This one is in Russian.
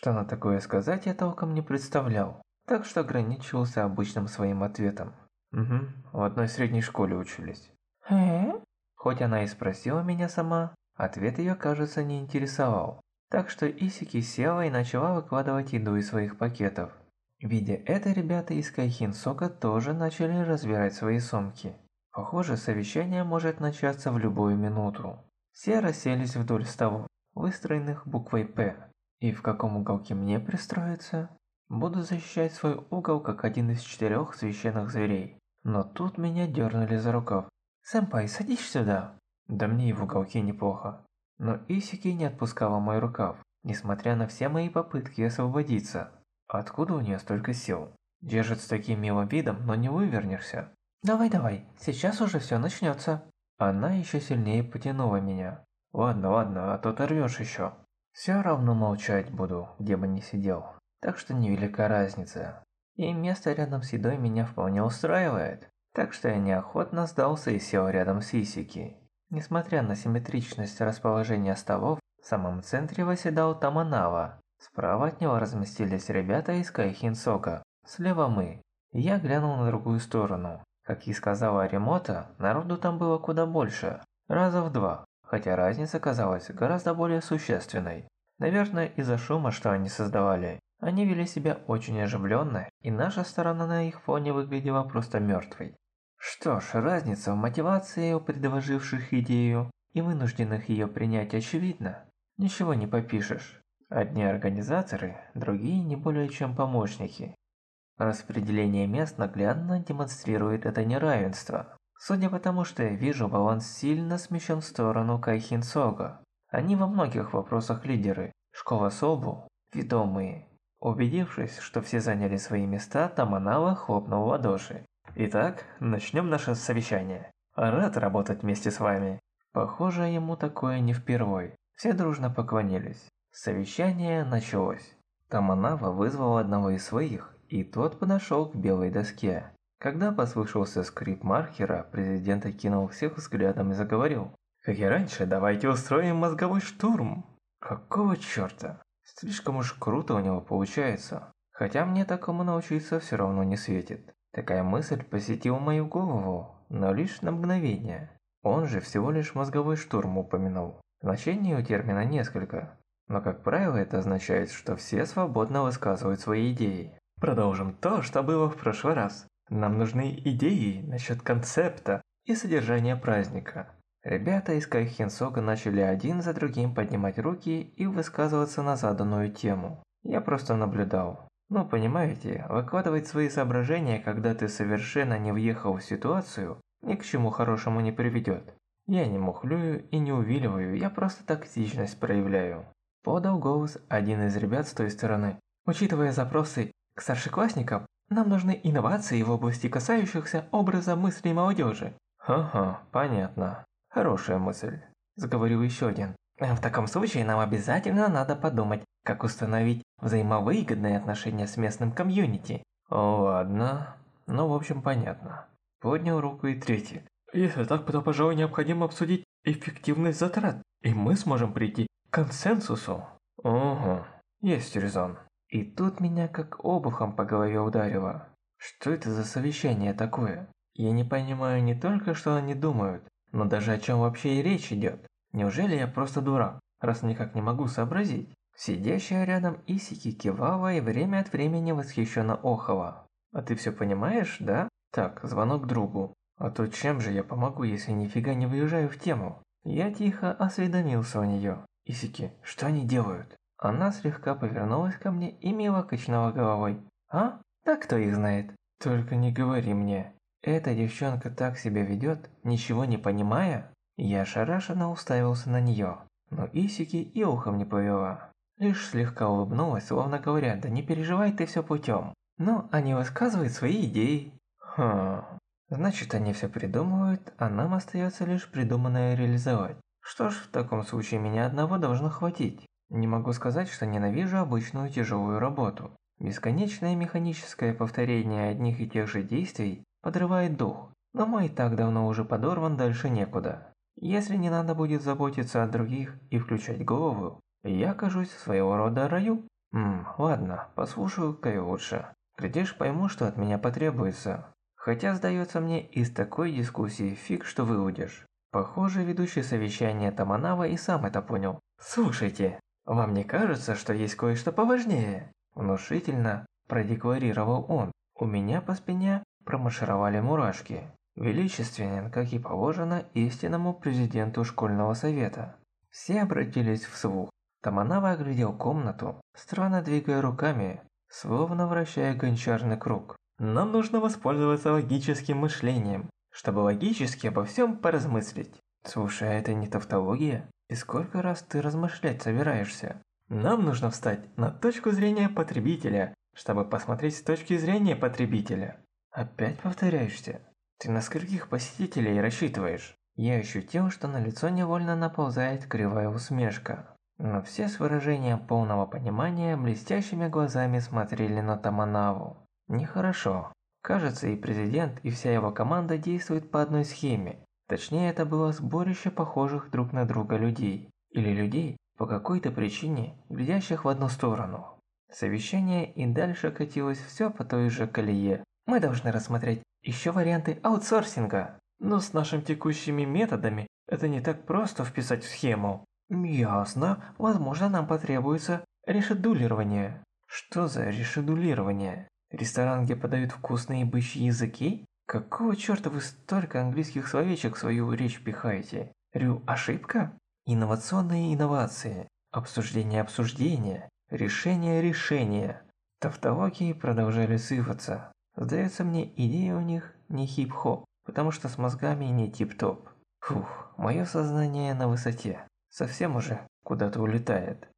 Что на такое сказать я толком не представлял, так что ограничивался обычным своим ответом. Угу, в одной средней школе учились. Э? Хоть она и спросила меня сама, ответ ее, кажется, не интересовал. Так что Исики села и начала выкладывать еду из своих пакетов. Видя это, ребята из Кайхин Сока тоже начали разбирать свои сумки. Похоже, совещание может начаться в любую минуту. Все расселись вдоль столов, выстроенных буквой «П». И в каком уголке мне пристроиться? Буду защищать свой угол как один из четырех священных зверей. Но тут меня дернули за рукав. «Сэмпай, садись сюда!» Да мне и в уголке неплохо. Но Исики не отпускала мой рукав, несмотря на все мои попытки освободиться. Откуда у нее столько сил? Держит с таким милым видом, но не вывернешься. Давай-давай, сейчас уже все начнется. Она еще сильнее потянула меня. Ладно, ладно, а то оторвешь еще. Все равно молчать буду, где бы ни сидел. Так что невелика разница. И место рядом с едой меня вполне устраивает. Так что я неохотно сдался и сел рядом с Исики. Несмотря на симметричность расположения столов, в самом центре восседал Таманава, Справа от него разместились ребята из Кайхин Сока, слева мы. Я глянул на другую сторону. Как и сказала Ремота, народу там было куда больше, раза в два, хотя разница казалась гораздо более существенной. Наверное, из-за шума, что они создавали. Они вели себя очень оживленно, и наша сторона на их фоне выглядела просто мертвой. Что ж, разница в мотивации у предложивших идею и вынужденных ее принять очевидна. Ничего не попишешь. Одни организаторы, другие не более чем помощники. Распределение мест наглядно демонстрирует это неравенство. Судя по тому, что я вижу, баланс сильно смещен в сторону Кайхин Сога. Они во многих вопросах лидеры. Школа Собу – ведомые. Убедившись, что все заняли свои места, Таманава хлопнул в ладоши. Итак, начнем наше совещание. Рад работать вместе с вами. Похоже, ему такое не впервой. Все дружно поклонились. Совещание началось. Таманава вызвал одного из своих, и тот подошел к белой доске. Когда послышался скрип маркера, президент окинул всех взглядом и заговорил. «Как и раньше, давайте устроим мозговой штурм!» Какого черта? Слишком уж круто у него получается. Хотя мне такому научиться все равно не светит. Такая мысль посетила мою голову, но лишь на мгновение. Он же всего лишь мозговой штурм упомянул. Значений у термина несколько. Но, как правило, это означает, что все свободно высказывают свои идеи. Продолжим то, что было в прошлый раз. Нам нужны идеи насчет концепта и содержания праздника. Ребята из Кайхенсога начали один за другим поднимать руки и высказываться на заданную тему. Я просто наблюдал. Но понимаете, выкладывать свои соображения, когда ты совершенно не въехал в ситуацию, ни к чему хорошему не приведет. Я не мухлюю и не увиливаю, я просто тактичность проявляю. Подал голос один из ребят с той стороны. Учитывая запросы к старшеклассникам, нам нужны инновации в области касающихся образа мыслей молодежи. Ха-ха, понятно. Хорошая мысль. Заговорил еще один. В таком случае нам обязательно надо подумать, как установить взаимовыгодные отношения с местным комьюнити. Ладно. Ну, в общем, понятно. Поднял руку и третий. Если так, то, пожалуй, необходимо обсудить эффективность затрат, и мы сможем прийти консенсусу? Ого, есть резон. И тут меня как обухом по голове ударило. Что это за совещание такое? Я не понимаю не только, что они думают, но даже о чем вообще и речь идет. Неужели я просто дурак, раз никак не могу сообразить? Сидящая рядом Исики кивала и время от времени восхищенно охала. А ты все понимаешь, да? Так, звонок другу. А то чем же я помогу, если нифига не выезжаю в тему? Я тихо осведомился у нее. Исики, что они делают? Она слегка повернулась ко мне и мило качнула головой. А? Да кто их знает? Только не говори мне. Эта девчонка так себя ведет, ничего не понимая? Я ошарашенно уставился на нее, но Исики и ухом не повела. Лишь слегка улыбнулась, словно говоря, да не переживай ты все путем. Но они высказывают свои идеи. Хм, значит они все придумывают, а нам остается лишь придуманное реализовать. Что ж, в таком случае меня одного должно хватить. Не могу сказать, что ненавижу обычную тяжелую работу. Бесконечное механическое повторение одних и тех же действий подрывает дух, но мой так давно уже подорван дальше некуда. Если не надо будет заботиться о других и включать голову, я окажусь в своего рода раю. Ммм, ладно, послушаю-ка и лучше. Глядишь, пойму, что от меня потребуется. Хотя, сдается мне, из такой дискуссии фиг что выудишь. Похоже, ведущий совещание Таманава и сам это понял. «Слушайте, вам не кажется, что есть кое-что поважнее?» Внушительно продекларировал он. У меня по спине промаршировали мурашки. Величественен, как и положено, истинному президенту школьного совета. Все обратились вслух. Таманава оглядел комнату, странно двигая руками, словно вращая гончарный круг. Нам нужно воспользоваться логическим мышлением, чтобы логически обо всем поразмыслить. Слушай, а это не тавтология? И сколько раз ты размышлять собираешься? Нам нужно встать на точку зрения потребителя, чтобы посмотреть с точки зрения потребителя. Опять повторяешься? Ты на скольких посетителей рассчитываешь? Я ощутил, что на лицо невольно наползает кривая усмешка. Но все с выражением полного понимания блестящими глазами смотрели на Таманаву. Нехорошо. Кажется, и президент, и вся его команда действуют по одной схеме. Точнее, это было сборище похожих друг на друга людей. Или людей, по какой-то причине, глядящих в одну сторону. Совещание и дальше катилось все по той же колее. Мы должны рассмотреть еще варианты аутсорсинга. Но с нашими текущими методами это не так просто вписать в схему. Ясно, возможно нам потребуется решедулирование. Что за решедулирование? Ресторан, где подают вкусные бычьи языки? Какого черта вы столько английских словечек в свою речь пихаете? Рю, ошибка? Инновационные инновации, обсуждение обсуждения, решение решения. Тавтологии продолжали сыпаться. Сдается мне, идея у них не хип-хоп, потому что с мозгами не тип-топ. Фух, мое сознание на высоте. Совсем уже куда-то улетает.